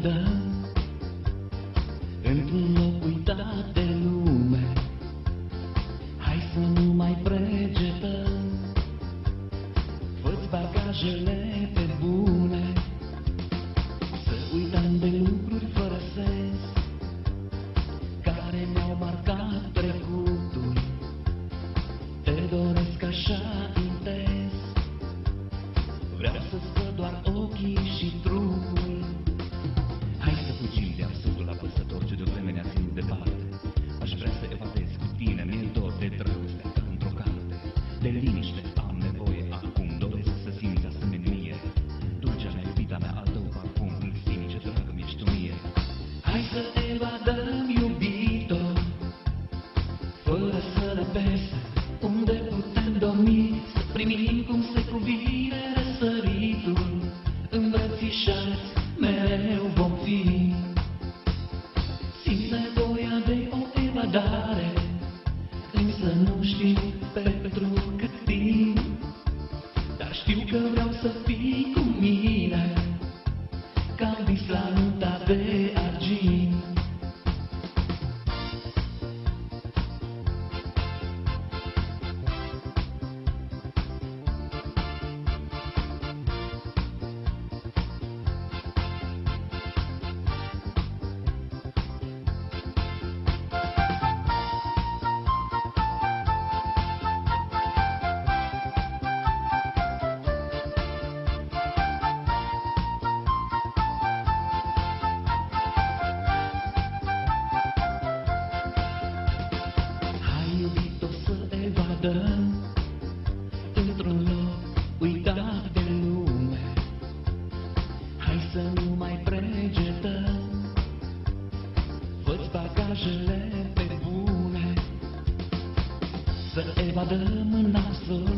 niciodată Într-un loc uitat de lume. Hai să nu mai pregetăm Fă-ți bagajele liniște. Am nevoie acum doresc să simți asemenie Dulcea mea, iubita mea, adăugă acum Îmi simți ce dragă mi ești tu mie. Hai să te evadăm, iubito Fără să ne pese, Unde putem dormi? Să primim cum se cuvine știu că vreau să fii cu mine Ca vis la nunta evadăm Într-un loc uitat de lume. Hai să nu mai pregetăm Fă-ți bagajele pe bune. Să evadăm în nasul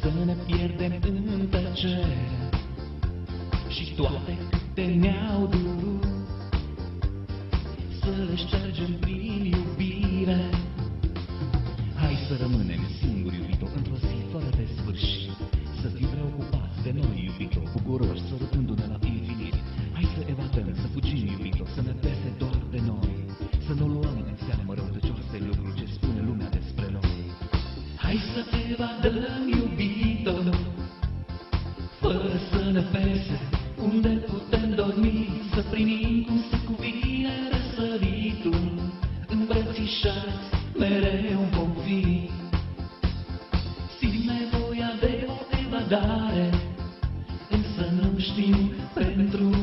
Să ne pierdem în tăcere. Și toate câte ne-au durut să le ștergem prin noi, iubito, bucuroși, sărutându-ne la infinit. Hai să evadăm, să fugim, iubito, să ne pese doar de noi. Să nu luăm în seamă răutăcioase lucruri ce spune lumea despre noi. Hai să evadăm, iubito, fără să ne pese. Unde putem dormi, să primim cum se cuvine răsăritul. Îmbrățișați mereu vom pentru